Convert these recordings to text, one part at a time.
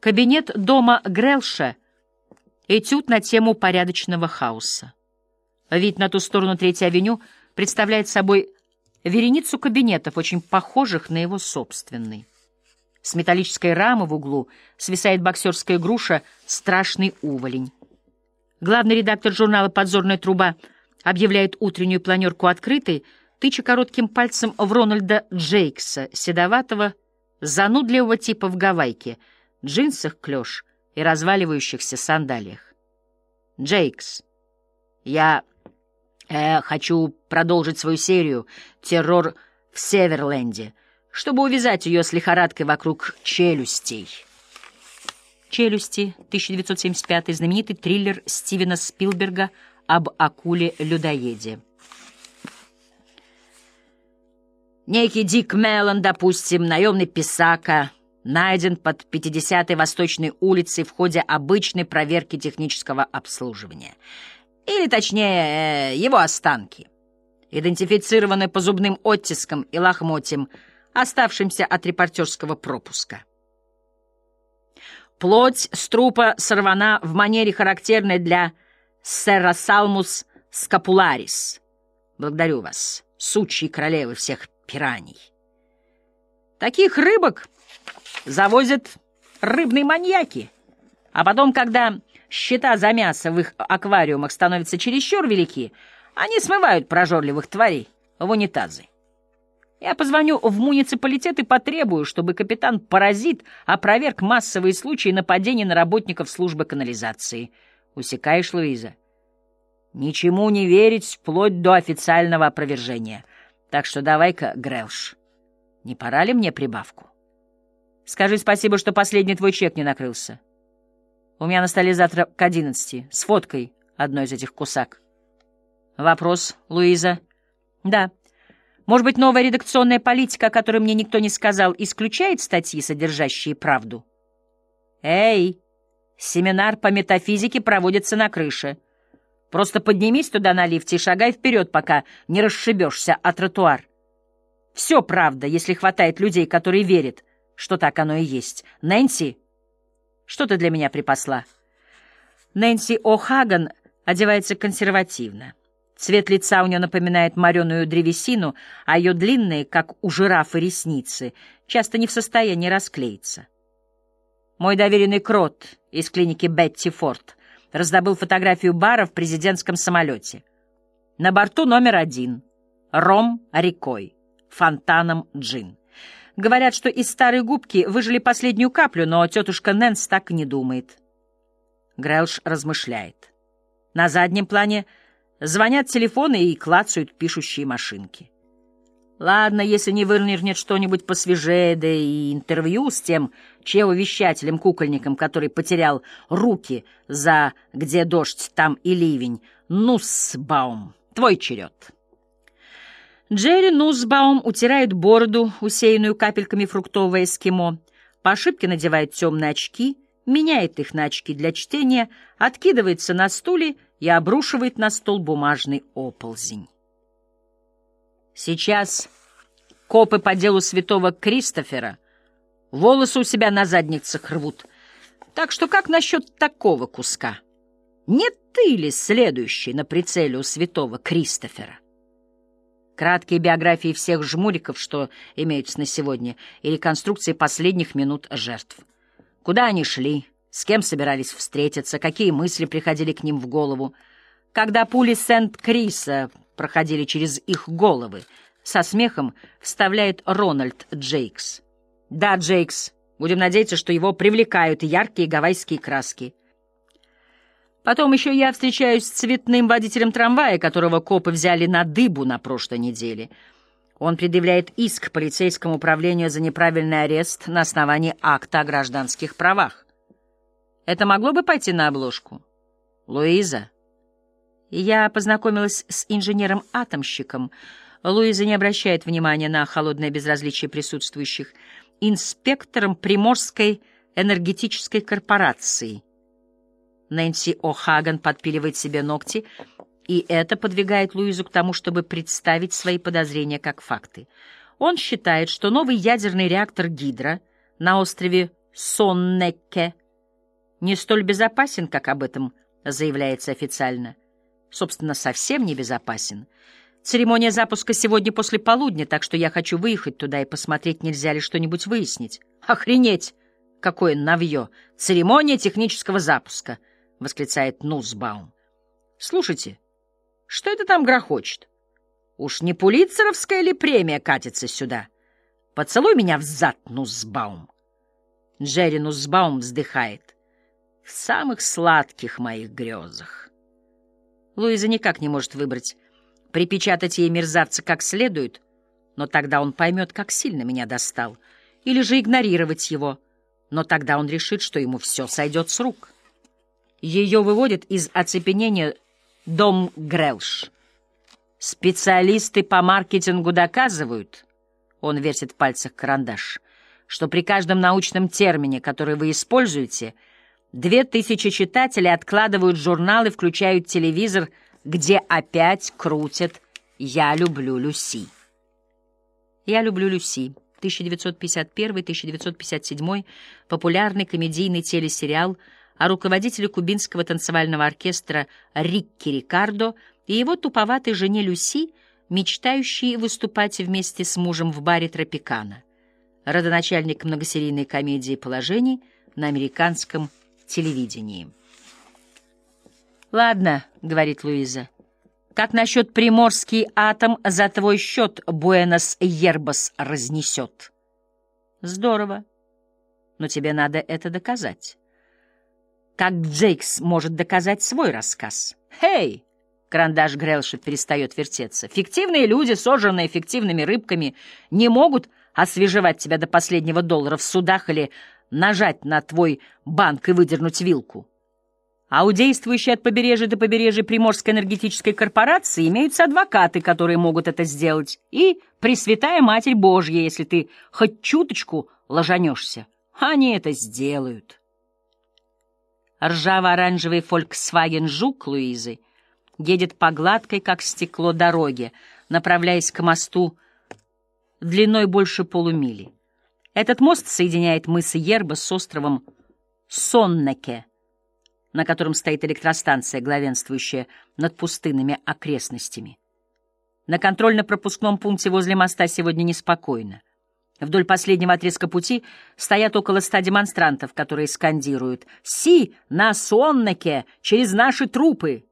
Кабинет дома Грелша. Этюд на тему порядочного хаоса. Вид на ту сторону Третьей авеню представляет собой вереницу кабинетов, очень похожих на его собственный. С металлической рамы в углу свисает боксерская груша «Страшный уволень». Главный редактор журнала «Подзорная труба» объявляет утреннюю планерку открытой, тыча коротким пальцем в Рональда Джейкса, седоватого, занудливого типа в гавайке — джинсах клеш и разваливающихся сандалиях. Джейкс, я э, хочу продолжить свою серию «Террор в Северленде», чтобы увязать ее с лихорадкой вокруг челюстей. «Челюсти», 1975 знаменитый триллер Стивена Спилберга об акуле-людоеде. Некий Дик Меллон, допустим, наемный писака — найден под 50-й Восточной улицей в ходе обычной проверки технического обслуживания. Или, точнее, э, его останки, идентифицированы по зубным оттискам и лохмотьям, оставшимся от репортерского пропуска. Плоть с трупа сорвана в манере, характерной для Серрасалмус скапуларис. Благодарю вас, сучьи королевы всех пираний. Таких рыбок завозят рыбные маньяки. А потом, когда счета за мясо в их аквариумах становятся чересчур велики, они смывают прожорливых тварей в унитазы. Я позвоню в муниципалитет и потребую, чтобы капитан-паразит опроверг массовые случаи нападений на работников службы канализации. Усекаешь, Луиза? Ничему не верить вплоть до официального опровержения. Так что давай-ка, Грэлш, не пора ли мне прибавку? Скажи спасибо, что последний твой чек не накрылся. У меня на столе завтра к одиннадцати, с фоткой одной из этих кусак. Вопрос, Луиза? Да. Может быть, новая редакционная политика, о которой мне никто не сказал, исключает статьи, содержащие правду? Эй, семинар по метафизике проводится на крыше. Просто поднимись туда на лифте и шагай вперед, пока не расшибешься о тротуар. Все правда, если хватает людей, которые верят — что так оно и есть. Нэнси, что ты для меня припасла? Нэнси О'Хаган одевается консервативно. Цвет лица у нее напоминает мореную древесину, а ее длинные, как у жирафа, ресницы часто не в состоянии расклеиться. Мой доверенный крот из клиники Бетти Форд раздобыл фотографию бара в президентском самолете. На борту номер один — ром рекой, фонтаном джин. Говорят, что из старой губки выжили последнюю каплю, но тетушка Нэнс так не думает. Грэлш размышляет. На заднем плане звонят телефоны и клацают пишущие машинки. Ладно, если не вынырнет что-нибудь посвежее, да и интервью с тем чевовещателем-кукольником, который потерял руки за «Где дождь, там и ливень». Ну-с, твой черед. Джерри Нусбаум утирает бороду, усеянную капельками фруктового эскимо, по ошибке надевает темные очки, меняет их на очки для чтения, откидывается на стуле и обрушивает на стол бумажный оползень. Сейчас копы по делу святого Кристофера волосы у себя на задницах рвут. Так что как насчет такого куска? Не ты ли следующий на прицеле у святого Кристофера? Краткие биографии всех жмуриков, что имеются на сегодня, и реконструкции последних минут жертв. Куда они шли, с кем собирались встретиться, какие мысли приходили к ним в голову. Когда пули Сент-Криса проходили через их головы, со смехом вставляет Рональд Джейкс. «Да, Джейкс, будем надеяться, что его привлекают яркие гавайские краски». Потом еще я встречаюсь с цветным водителем трамвая, которого копы взяли на дыбу на прошлой неделе. Он предъявляет иск полицейскому управлению за неправильный арест на основании акта о гражданских правах. Это могло бы пойти на обложку? Луиза? Я познакомилась с инженером-атомщиком. Луиза не обращает внимания на холодное безразличие присутствующих. Инспектором Приморской энергетической корпорации — Нэнси О'Хаган подпиливает себе ногти, и это подвигает Луизу к тому, чтобы представить свои подозрения как факты. Он считает, что новый ядерный реактор «Гидра» на острове Соннекке не столь безопасен, как об этом заявляется официально. Собственно, совсем не безопасен. Церемония запуска сегодня после полудня, так что я хочу выехать туда и посмотреть, нельзя ли что-нибудь выяснить. Охренеть! Какое навье! Церемония технического запуска! — восклицает Нусбаум. Слушайте, что это там грохочет? Уж не пулитцеровская ли премия катится сюда? Поцелуй меня в зад, Нусбаум. Джерри Нусбаум вздыхает. В самых сладких моих грезах. Луиза никак не может выбрать, припечатать ей мерзавца как следует, но тогда он поймет, как сильно меня достал, или же игнорировать его, но тогда он решит, что ему все сойдет с рук. Ее выводит из оцепенения дом Грелш. Специалисты по маркетингу доказывают, он вертит в пальцах карандаш, что при каждом научном термине, который вы используете — Две тысячи читателей откладывают журналы, включают телевизор, где опять крутят «Я люблю Люси». «Я люблю Люси» 1951-1957 популярный комедийный телесериал о руководителе кубинского танцевального оркестра Рикки Рикардо и его туповатой жене Люси, мечтающей выступать вместе с мужем в баре «Тропикана». Родоначальник многосерийной комедии «Положений» на американском телевидении. «Ладно», — говорит Луиза, — «как насчет приморский атом за твой счет Буэнос-Ербас разнесет?» «Здорово, но тебе надо это доказать». «Как Джейкс может доказать свой рассказ?» «Хей!» Карандаш Грелшит перестает вертеться. «Фиктивные люди, сожранные фиктивными рыбками, не могут освежевать тебя до последнего доллара в судах или нажать на твой банк и выдернуть вилку. А у действующей от побережья до побережья Приморской энергетической корпорации имеются адвокаты, которые могут это сделать, и Пресвятая Матерь Божья, если ты хоть чуточку ложанешься. Они это сделают. Ржаво-оранжевый Volkswagen Жук Луизы едет по гладкой, как стекло, дороге, направляясь к мосту длиной больше полумили. Этот мост соединяет мыс Ерба с островом Соннеке, на котором стоит электростанция, главенствующая над пустынными окрестностями. На контрольно-пропускном пункте возле моста сегодня неспокойно. Вдоль последнего отрезка пути стоят около ста демонстрантов, которые скандируют «Си! На Соннеке! Через наши трупы!»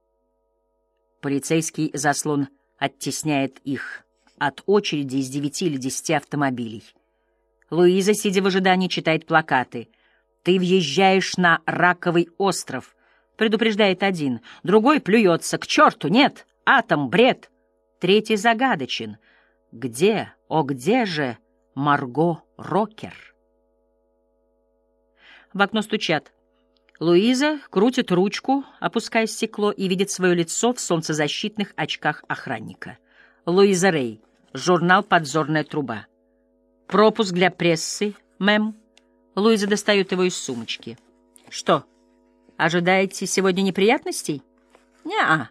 Полицейский заслон оттесняет их от очереди из девяти или десяти автомобилей. Луиза, сидя в ожидании, читает плакаты. «Ты въезжаешь на Раковый остров», — предупреждает один. Другой плюется. «К черту! Нет! Атом! Бред!» Третий загадочен. «Где? О, где же Марго Рокер?» В окно стучат. Луиза крутит ручку, опуская стекло, и видит свое лицо в солнцезащитных очках охранника. Луиза Рей. Журнал «Подзорная труба». «Пропуск для прессы, мэм». Луиза достает его из сумочки. «Что, ожидаете сегодня неприятностей?» «Не-а».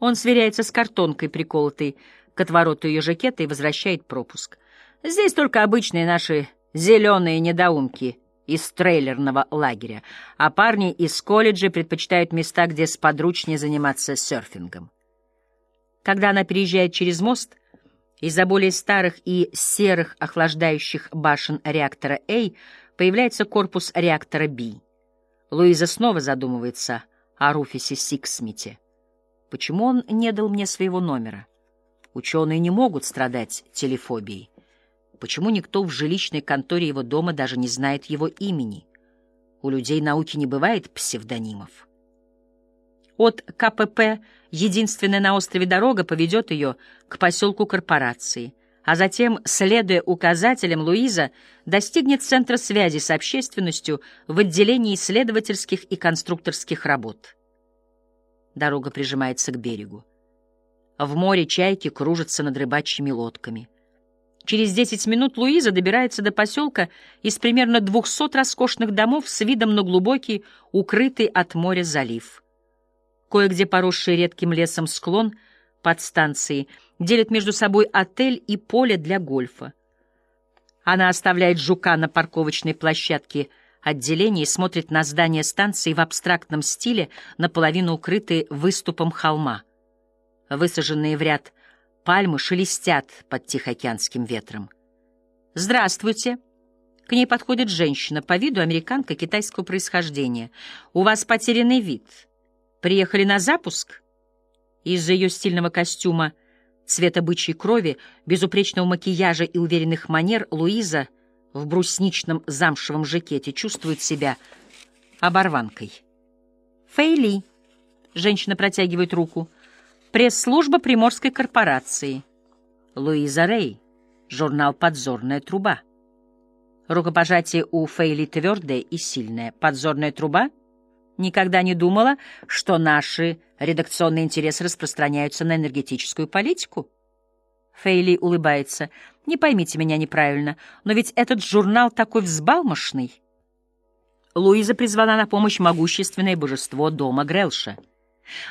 Он сверяется с картонкой, приколотой к отвороту ее жакета, и возвращает пропуск. «Здесь только обычные наши зеленые недоумки» из трейлерного лагеря, а парни из колледжа предпочитают места, где сподручнее заниматься серфингом. Когда она переезжает через мост — из-за более старых и серых охлаждающих башен реактора А появляется корпус реактора Б. Луиза снова задумывается о Руфисе Сиксмите. Почему он не дал мне своего номера? Ученые не могут страдать телефобией. Почему никто в жилищной конторе его дома даже не знает его имени? У людей науки не бывает псевдонимов. От КПП единственная на острове дорога поведет ее к поселку корпорации, а затем, следуя указателям, Луиза достигнет центра связи с общественностью в отделении исследовательских и конструкторских работ. Дорога прижимается к берегу. В море чайки кружатся над рыбачьими лодками. Через десять минут Луиза добирается до поселка из примерно двухсот роскошных домов с видом на глубокий, укрытый от моря залив. Кое-где поросший редким лесом склон под станцией делит между собой отель и поле для гольфа. Она оставляет жука на парковочной площадке отделения и смотрит на здание станции в абстрактном стиле, наполовину укрытые выступом холма. Высаженные в ряд пальмы шелестят под тихоокеанским ветром. «Здравствуйте!» К ней подходит женщина, по виду американка китайского происхождения. «У вас потерянный вид. Приехали на запуск?» Из-за ее стильного костюма — цвета бычьей крови, безупречного макияжа и уверенных манер, Луиза в брусничном замшевом жакете чувствует себя оборванкой. «Фейли», — женщина протягивает руку, — «пресс-служба Приморской корпорации». Луиза Рей, журнал «Подзорная труба». Рукопожатие у Фейли твердое и сильное. «Подзорная труба?» Никогда не думала, что наши редакционные интересы распространяются на энергетическую политику. Фейли улыбается. Не поймите меня неправильно, но ведь этот журнал такой взбалмошный. Луиза призвана на помощь могущественное божество дома Грелша.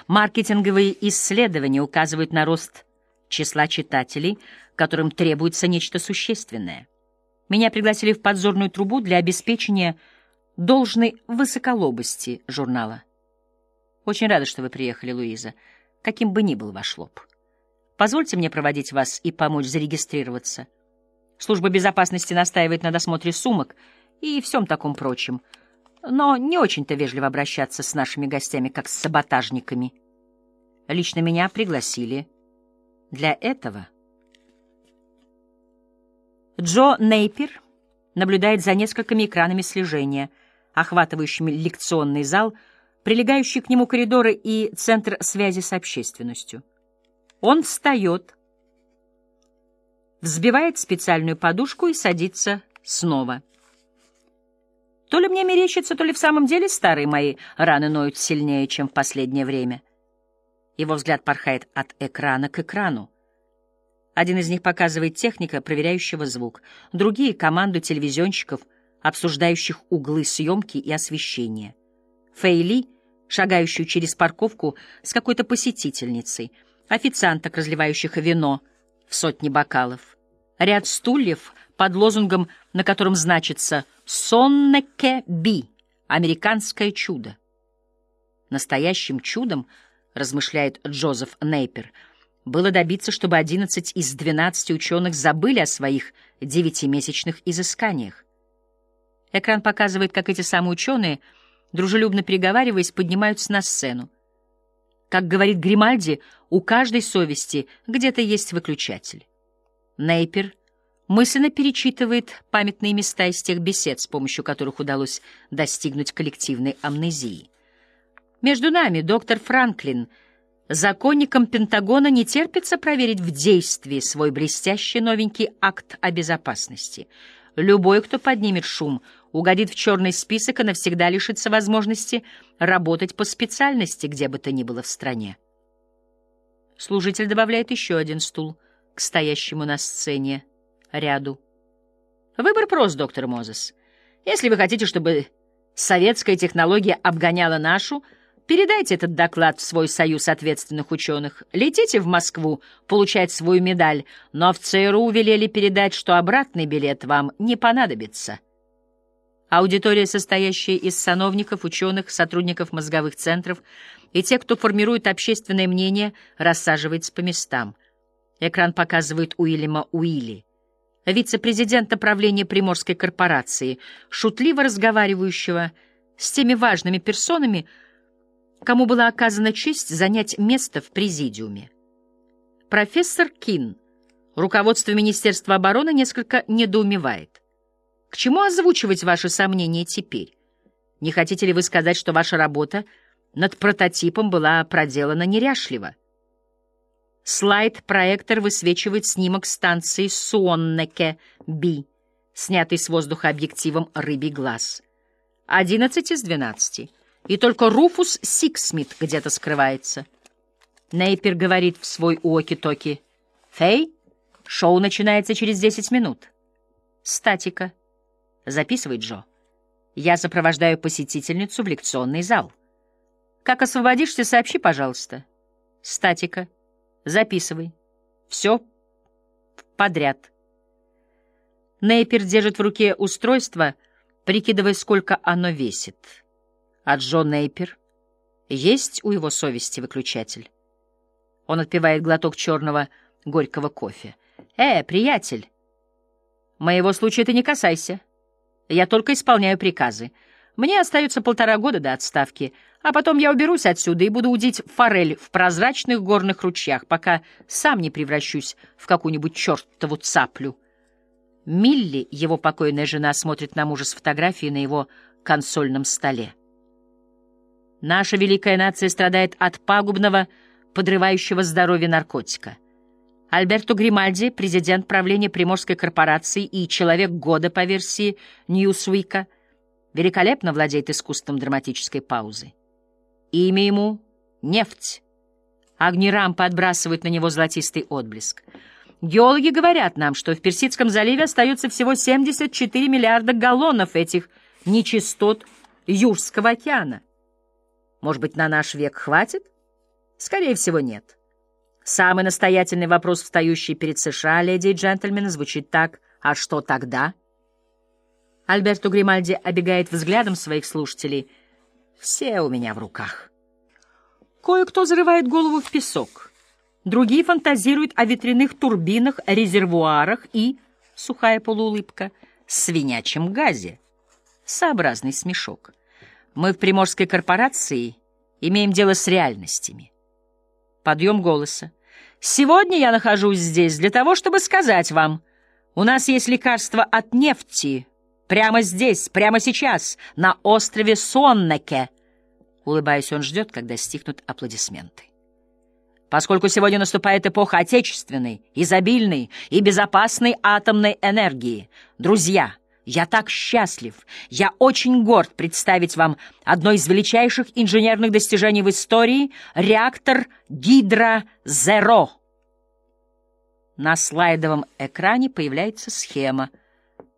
Маркетинговые исследования указывают на рост числа читателей, которым требуется нечто существенное. Меня пригласили в подзорную трубу для обеспечения должной высоколобости журнала. Очень рада, что вы приехали, Луиза, каким бы ни был ваш лоб. Позвольте мне проводить вас и помочь зарегистрироваться. Служба безопасности настаивает на досмотре сумок и всем таком прочем, но не очень-то вежливо обращаться с нашими гостями, как с саботажниками. Лично меня пригласили для этого. Джо Нейпер наблюдает за несколькими экранами слежения — охватывающими лекционный зал, прилегающие к нему коридоры и центр связи с общественностью. Он встает, взбивает специальную подушку и садится снова. То ли мне мерещится, то ли в самом деле старые мои раны ноют сильнее, чем в последнее время. Его взгляд порхает от экрана к экрану. Один из них показывает техника, проверяющего звук, другие — команду телевизионщиков — обсуждающих углы съемки и освещения. Фейли, шагающую через парковку с какой-то посетительницей, официанток, разливающих вино в сотни бокалов, ряд стульев под лозунгом, на котором значится «Соннеке Би» — «Американское чудо». Настоящим чудом, размышляет Джозеф Нейпер, было добиться, чтобы 11 из 12 ученых забыли о своих девятимесячных изысканиях. Экран показывает, как эти самые ученые, дружелюбно переговариваясь, поднимаются на сцену. Как говорит Гримальди, у каждой совести где-то есть выключатель. Нейпер мысленно перечитывает памятные места из тех бесед, с помощью которых удалось достигнуть коллективной амнезии. Между нами, доктор Франклин, законникам Пентагона не терпится проверить в действии свой блестящий новенький акт о безопасности. Любой, кто поднимет шум, угодит в черный список и навсегда лишится возможности работать по специальности, где бы то ни было в стране. Служитель добавляет еще один стул к стоящему на сцене ряду. Выбор прост, доктор Мозес. Если вы хотите, чтобы советская технология обгоняла нашу, передайте этот доклад в свой союз ответственных ученых. Летите в Москву получать свою медаль, но в ЦРУ велели передать, что обратный билет вам не понадобится. Аудитория, состоящая из сановников, ученых, сотрудников мозговых центров и тех, кто формирует общественное мнение, рассаживается по местам. Экран показывает Уильяма Уилли, вице-президента правления Приморской корпорации, шутливо разговаривающего с теми важными персонами, кому была оказана честь занять место в президиуме. Профессор Кин, руководство Министерства обороны, несколько недоумевает. К чему озвучивать ваши сомнения теперь? Не хотите ли вы сказать, что ваша работа над прототипом была проделана неряшливо? Слайд-проектор высвечивает снимок станции Суоннеке-Би, снятый с воздуха объективом «Рыбий глаз». Одиннадцать из двенадцати. И только Руфус Сиксмит где-то скрывается. Нейпер говорит в свой уоки-токи. «Фэй, шоу начинается через десять минут». Статика. Записывай, Джо. Я сопровождаю посетительницу в лекционный зал. Как освободишься, сообщи, пожалуйста. Статика. Записывай. Все подряд. Нейпер держит в руке устройство, прикидывая, сколько оно весит. А Джо Нейпер? Есть у его совести выключатель? Он отпивает глоток черного горького кофе. «Э, приятель, моего случая ты не касайся. Я только исполняю приказы. Мне остается полтора года до отставки, а потом я уберусь отсюда и буду удить форель в прозрачных горных ручьях, пока сам не превращусь в какую-нибудь чертову цаплю». Милли, его покойная жена, смотрит на мужа с фотографией на его консольном столе. Наша великая нация страдает от пагубного, подрывающего здоровье наркотика. Альберто Гримальди, президент правления Приморской корпорации и человек года по версии Ньюсвика, великолепно владеет искусством драматической паузы. Имя ему — нефть. Огни рампы отбрасывают на него золотистый отблеск. Геологи говорят нам, что в Персидском заливе остается всего 74 миллиарда галлонов этих нечистот Юрского океана. Может быть, на наш век хватит? Скорее всего, нет. Самый настоятельный вопрос, встающий перед США, леди и джентльмены, звучит так «А что тогда?» Альберто Гримальди обегает взглядом своих слушателей. «Все у меня в руках». Кое-кто зарывает голову в песок. Другие фантазируют о ветряных турбинах, резервуарах и, сухая полуулыбка, свинячьем газе. Сообразный смешок. Мы в Приморской корпорации имеем дело с реальностями. Подъем голоса. «Сегодня я нахожусь здесь для того, чтобы сказать вам, у нас есть лекарство от нефти прямо здесь, прямо сейчас, на острове Соннеке». Улыбаясь, он ждет, когда стихнут аплодисменты. Поскольку сегодня наступает эпоха отечественной, изобильной и безопасной атомной энергии, друзья — я так счастлив, я очень горд представить вам одно из величайших инженерных достижений в истории — реактор Гидро-Зеро. На слайдовом экране появляется схема.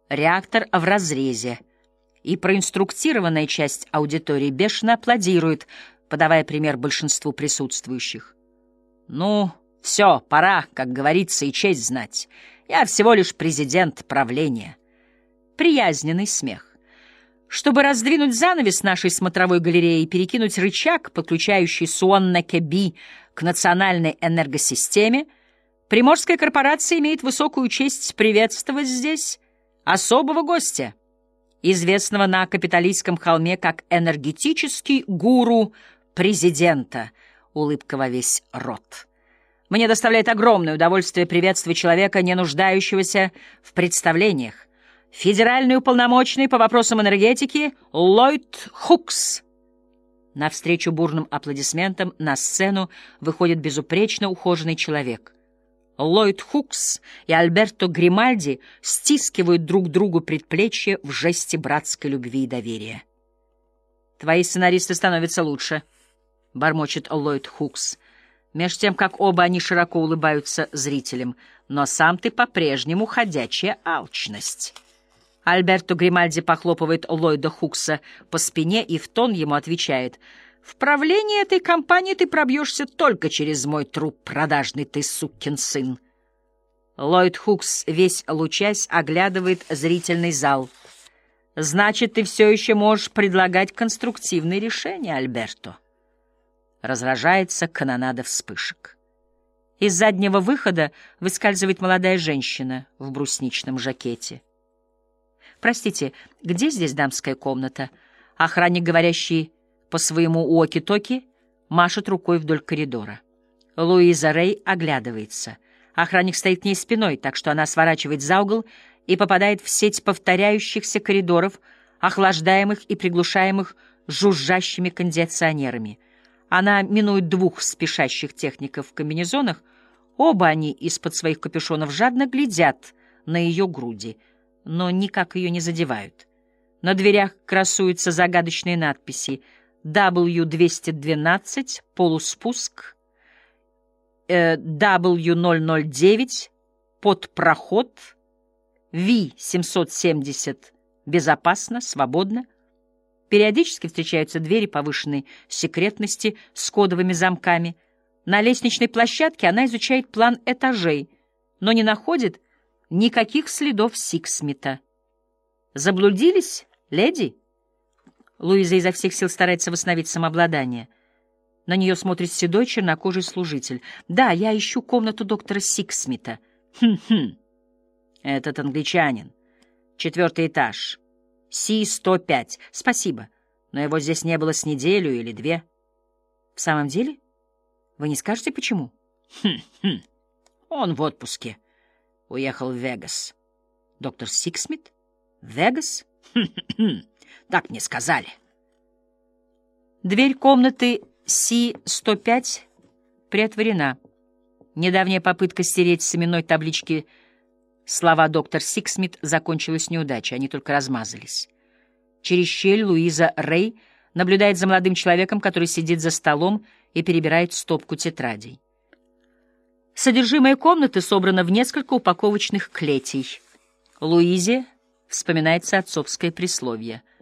Реактор в разрезе. И проинструктированная часть аудитории бешено аплодирует, подавая пример большинству присутствующих. «Ну, все, пора, как говорится, и честь знать. Я всего лишь президент правления» приязненный смех. Чтобы раздвинуть занавес нашей смотровой галереи и перекинуть рычаг, подключающий Суоннеке-Би к национальной энергосистеме, Приморская корпорация имеет высокую честь приветствовать здесь особого гостя, известного на капиталистском холме как энергетический гуру президента, улыбка во весь рот. Мне доставляет огромное удовольствие приветствовать человека, не нуждающегося в представлениях, Федеральный уполномоченный по вопросам энергетики Ллойд Хукс. Навстречу бурным аплодисментам на сцену выходит безупречно ухоженный человек. Ллойд Хукс и Альберто Гримальди стискивают друг другу предплечья в жесте братской любви и доверия. «Твои сценаристы становятся лучше», — бормочет Ллойд Хукс, меж тем, как оба они широко улыбаются зрителям, «но сам ты по-прежнему ходячая алчность». Альберто Гримальди похлопывает Ллойда Хукса по спине и в тон ему отвечает «В правлении этой компании ты пробьешься только через мой труп, продажный ты сукин сын». Ллойд Хукс, весь лучась, оглядывает зрительный зал. «Значит, ты все еще можешь предлагать конструктивные решения, Альберто?» Разражается канонада вспышек. Из заднего выхода выскальзывает молодая женщина в брусничном жакете. «Простите, где здесь дамская комната?» Охранник, говорящий по своему уоки-токи, машет рукой вдоль коридора. Луиза Рэй оглядывается. Охранник стоит к ней спиной, так что она сворачивает за угол и попадает в сеть повторяющихся коридоров, охлаждаемых и приглушаемых жужжащими кондиционерами. Она минует двух спешащих техников в комбинезонах, оба они из-под своих капюшонов жадно глядят на ее груди — но никак ее не задевают. На дверях красуются загадочные надписи W212, полуспуск, э, W009, подпроход, V770, безопасно, свободно. Периодически встречаются двери повышенной секретности с кодовыми замками. На лестничной площадке она изучает план этажей, но не находит Никаких следов Сиксмита. Заблудились, леди? Луиза изо всех сил старается восстановить самообладание. На нее смотрит седой чернокожий служитель. «Да, я ищу комнату доктора Сиксмита». «Хм-хм. Этот англичанин. Четвертый этаж. Си-105. Спасибо. Но его здесь не было с неделю или две». «В самом деле? Вы не скажете, почему?» «Хм-хм. Он в отпуске. Уехал в Вегас». «Доктор Сиксмит? Вегас?» «Хм-хм. Так мне сказали». Дверь комнаты Си-105 приотворена. Недавняя попытка стереть с именной таблички слова доктор Сиксмит закончилась неудачей, они только размазались. Через щель Луиза Рэй наблюдает за молодым человеком, который сидит за столом и перебирает стопку тетрадей. Содержимое комнаты собрано в несколько упаковочных клетей. Луизе вспоминается отцовское присловие —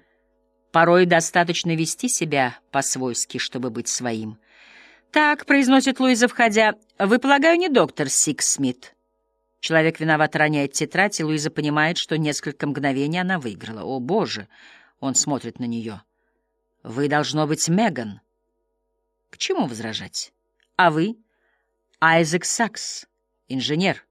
Порой достаточно вести себя по-свойски, чтобы быть своим. «Так», — произносит Луиза, входя, — «вы, полагаю, не доктор Сикс Смит?» Человек виноват роняет тетрадь, и Луиза понимает, что несколько мгновений она выиграла. «О, Боже!» — он смотрит на нее. «Вы, должно быть, Меган». «К чему возражать?» «А вы?» «Айзек Сакс, инженер».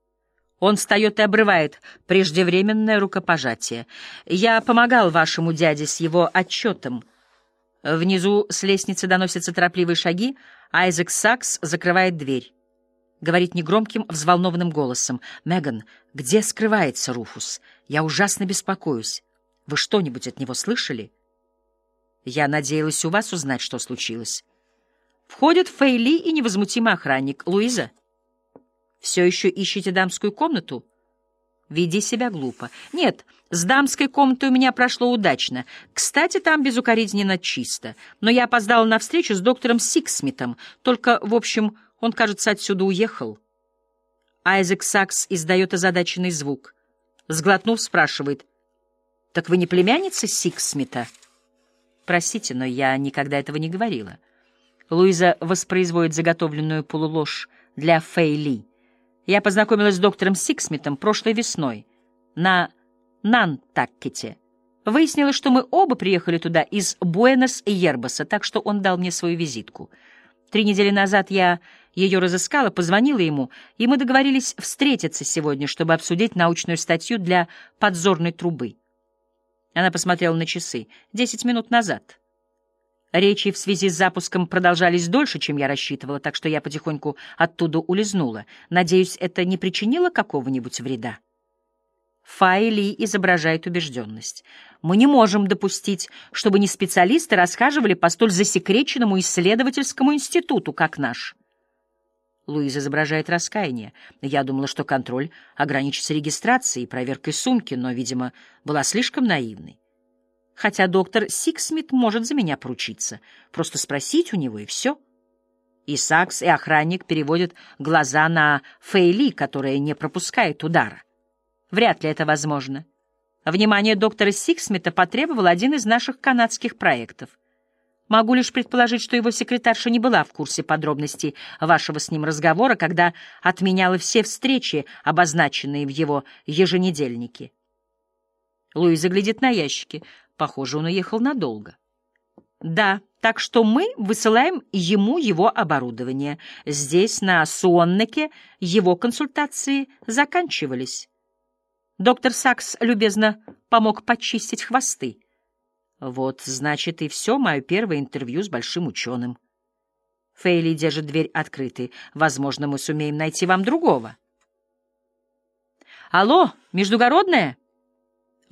Он встает и обрывает преждевременное рукопожатие. «Я помогал вашему дяде с его отчетом». Внизу с лестницы доносятся торопливые шаги, Айзек Сакс закрывает дверь. Говорит негромким, взволнованным голосом. «Меган, где скрывается Руфус? Я ужасно беспокоюсь. Вы что-нибудь от него слышали?» «Я надеялась у вас узнать, что случилось». Входят Фэй Ли и невозмутимый охранник. «Луиза?» Все еще ищете дамскую комнату? Веди себя глупо. Нет, с дамской комнатой у меня прошло удачно. Кстати, там безукоризненно чисто. Но я опоздала на встречу с доктором Сиксмитом. Только, в общем, он, кажется, отсюда уехал. Айзек Сакс издает озадаченный звук. Сглотнув, спрашивает. «Так вы не племянница Сиксмита?» «Простите, но я никогда этого не говорила». Луиза воспроизводит заготовленную полуложь для Фэй Ли. Я познакомилась с доктором Сиксмитом прошлой весной на Нантакете. Выяснилось, что мы оба приехали туда из Буэнас-Йербаса, так что он дал мне свою визитку. Три недели назад я ее разыскала, позвонила ему, и мы договорились встретиться сегодня, чтобы обсудить научную статью для подзорной трубы. Она посмотрела на часы. Десять минут назад. Речи в связи с запуском продолжались дольше, чем я рассчитывала, так что я потихоньку оттуда улизнула. Надеюсь, это не причинило какого-нибудь вреда. Файли изображает убежденность. Мы не можем допустить, чтобы не специалисты расхаживали по столь засекреченному исследовательскому институту, как наш. Луиза изображает раскаяние. Я думала, что контроль ограничится регистрацией и проверкой сумки, но, видимо, была слишком наивной хотя доктор Сиксмит может за меня поручиться. Просто спросить у него, и все. И Сакс, и охранник переводят глаза на Фейли, которая не пропускает удара. Вряд ли это возможно. Внимание доктора Сиксмита потребовал один из наших канадских проектов. Могу лишь предположить, что его секретарша не была в курсе подробностей вашего с ним разговора, когда отменяла все встречи, обозначенные в его еженедельнике. Луиза глядит на ящики. Похоже, он уехал надолго. Да, так что мы высылаем ему его оборудование. Здесь, на Суоннеке, его консультации заканчивались. Доктор Сакс любезно помог почистить хвосты. Вот, значит, и все мое первое интервью с большим ученым. Фейли держит дверь открытой. Возможно, мы сумеем найти вам другого. Алло, междугородная?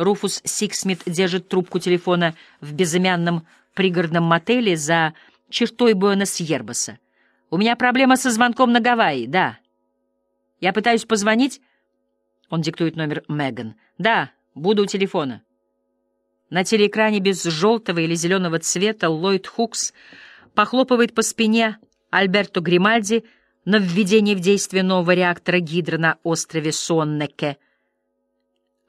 Руфус Сиксмит держит трубку телефона в безымянном пригородном мотеле за чертой Буэнас-Йербаса. «У меня проблема со звонком на Гавайи, да. Я пытаюсь позвонить...» Он диктует номер Меган. «Да, буду у телефона». На телеэкране без желтого или зеленого цвета Ллойд Хукс похлопывает по спине Альберто Гримальди на введение в действие нового реактора Гидро на острове Соннеке —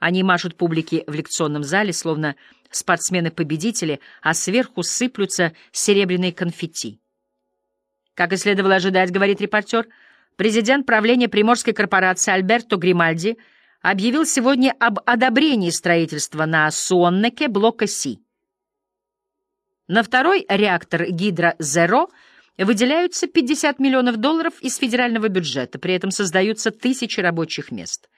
они машут публике в лекционном зале, словно спортсмены-победители, а сверху сыплются серебряные конфетти. Как и следовало ожидать, говорит репортер, президент правления Приморской корпорации Альберто Гримальди объявил сегодня об одобрении строительства на Суоннеке блока Си. На второй реактор Гидро-Зеро выделяются 50 миллионов долларов из федерального бюджета, при этом создаются тысячи рабочих мест.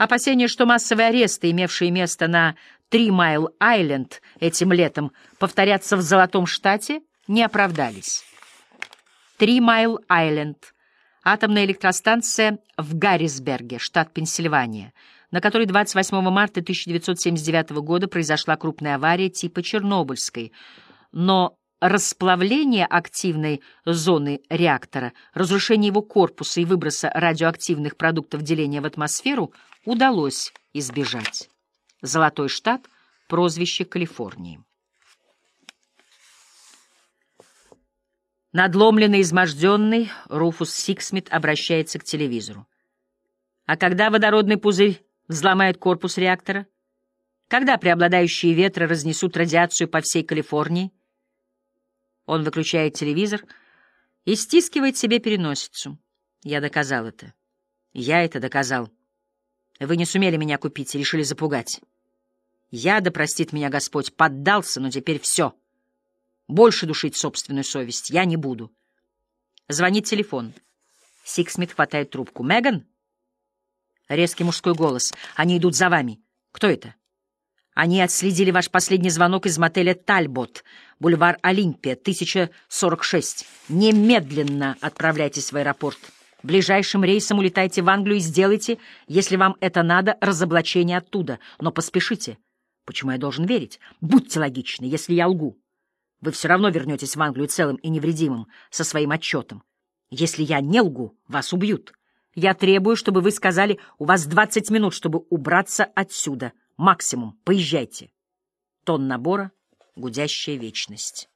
Опасения, что массовые аресты, имевшие место на Три Майл Айленд этим летом, повторятся в Золотом Штате, не оправдались. Три Майл Айленд — атомная электростанция в Гаррисберге, штат Пенсильвания, на которой 28 марта 1979 года произошла крупная авария типа Чернобыльской, но расплавление активной зоны реактора, разрушение его корпуса и выброса радиоактивных продуктов деления в атмосферу удалось избежать. Золотой штат — прозвище Калифорнии. Надломленный, изможденный, Руфус Сиксмит обращается к телевизору. А когда водородный пузырь взломает корпус реактора? Когда преобладающие ветры разнесут радиацию по всей Калифорнии? Он выключает телевизор и стискивает себе переносицу. Я доказал это. Я это доказал. Вы не сумели меня купить решили запугать. Я, да простит меня Господь, поддался, но теперь все. Больше душить собственную совесть я не буду. Звонит телефон. Сиксмит хватает трубку. «Меган?» Резкий мужской голос. «Они идут за вами. Кто это?» «Они отследили ваш последний звонок из мотеля «Тальбот», бульвар Олимпия, 1046. Немедленно отправляйтесь в аэропорт. Ближайшим рейсом улетайте в Англию и сделайте, если вам это надо, разоблачение оттуда. Но поспешите. Почему я должен верить? Будьте логичны, если я лгу. Вы все равно вернетесь в Англию целым и невредимым со своим отчетом. Если я не лгу, вас убьют. Я требую, чтобы вы сказали, у вас 20 минут, чтобы убраться отсюда. Максимум. Поезжайте. Тон набора — гудящая вечность.